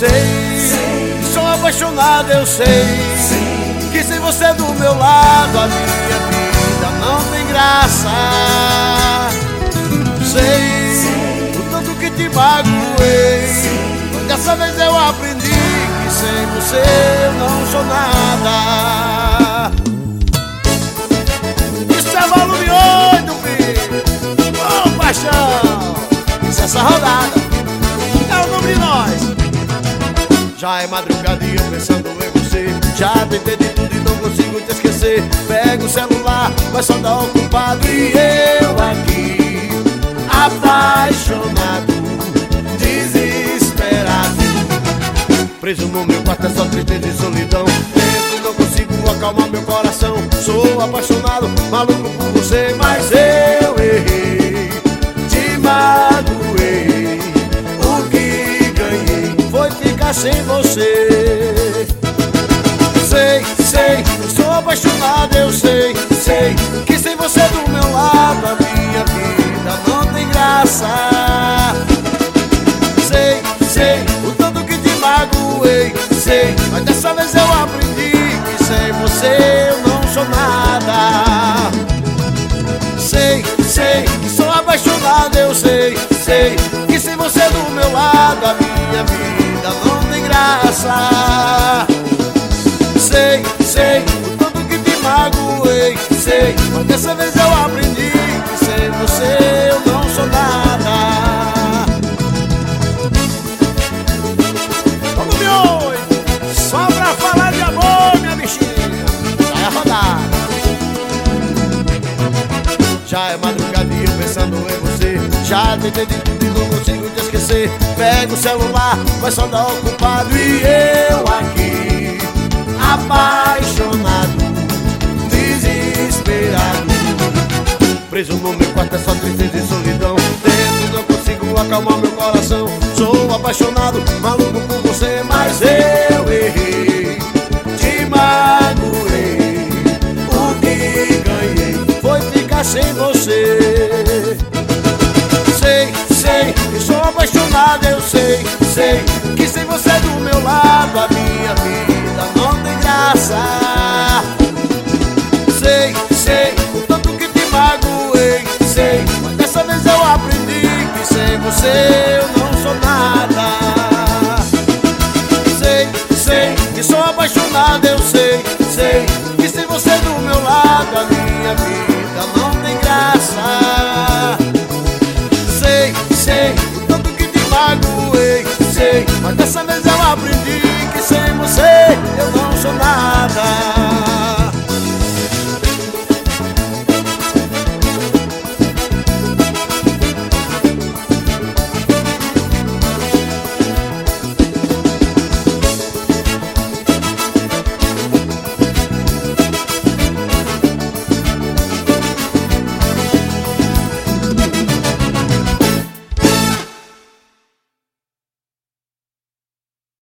sei, sou apaixonado, eu sei, que sem você do meu lado a minha vida não tem graça. Sei, o tanto que te magoei, dessa vez eu aprendi que sem você eu Já é madrugada e eu pensando em você. Já tentei de tudo e não consigo te esquecer. Pega o celular, mas só dá ocupado E eu aqui, apaixonado Desesperado. Preso no meu quarto é só tristeza e solidão. Tento não consigo acalmar meu coração. Sou apaixonado, maluco por você Mas sem você. Sei, sei, sou apaixonado, eu sei, sei Que sem você do meu lado a minha vida não tem graça. Sei, sei, o tanto que te magoei, sei Mas dessa vez eu aprendi que sem você eu não sou nada. Sei, sei, que sou apaixonado, eu sei, sei Que sem você do meu lado a minha vida graça Sei, sei, o tanto que te magoei. Sei, mas dessa vez eu aprendi Que sem você eu não sou nada. Vamos me oi, só pra falar de amor, minha bichinha. Sai a rodar. Já é madrugada e eu pensando em você. Já tentei de tudo e não consigo te esquecer Pega o celular, mas só dá ocupado. E eu aqui, apaixonado, desesperado. Preso no meu quarto é só tristeza e solidão. Dentro não consigo acalmar meu coração. Sou apaixonado, maluco por você Mas eu eu sei, sei Que sem você do meu lado a minha vida não tem graça. Sei, sei, o tanto que te magoei, sei Mas dessa vez eu aprendi que sem você eu não sou nada. Sei, sei, que sou apaixonado, eu sei, sei Que sem você do meu lado a minha vida Mas dessa vez eu aprendi